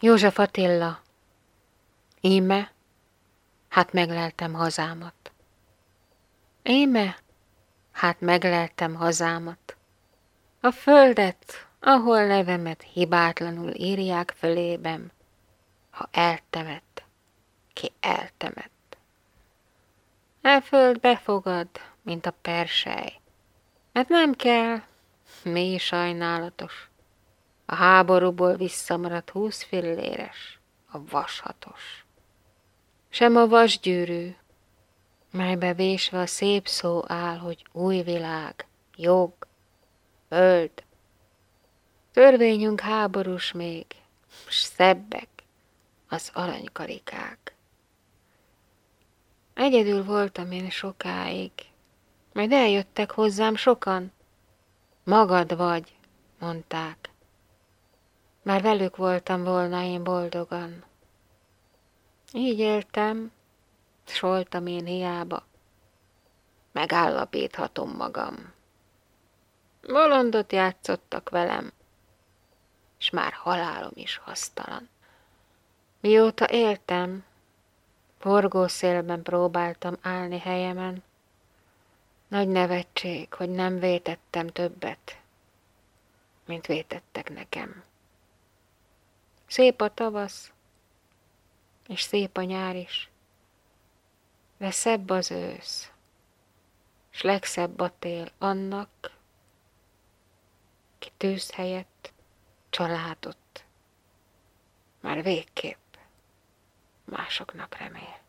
József Attila, íme, hát megleltem hazámat. Íme, hát megleltem hazámat. A földet, ahol nevemet hibátlanul írják fölében, ha eltemet, ki eltemet. E föld befogad, mint a persely, mert nem kell, mély sajnálatos, a háborúból visszamaradt húsz filléres, a vashatos. Sem a vasgyűrű, melybe vésve a szép szó áll, hogy új világ, jog, föld. Törvényünk háborús még, s szebbek az aranykarikák. Egyedül voltam én sokáig, majd eljöttek hozzám sokan. Magad vagy, mondták. Már velük voltam volna én boldogan. Így éltem, s voltam én hiába. Megállapíthatom magam. Bolondot játszottak velem, és már halálom is hasztalan. Mióta éltem, forgószélben próbáltam állni helyemen. Nagy nevetség, hogy nem vétettem többet, mint vétettek nekem. Szép a tavasz, és szép a nyár is, de szebb az ősz, s legszebb a tél annak, ki tűz helyett családot, már végképp másoknak remél.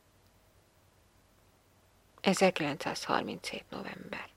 1937. november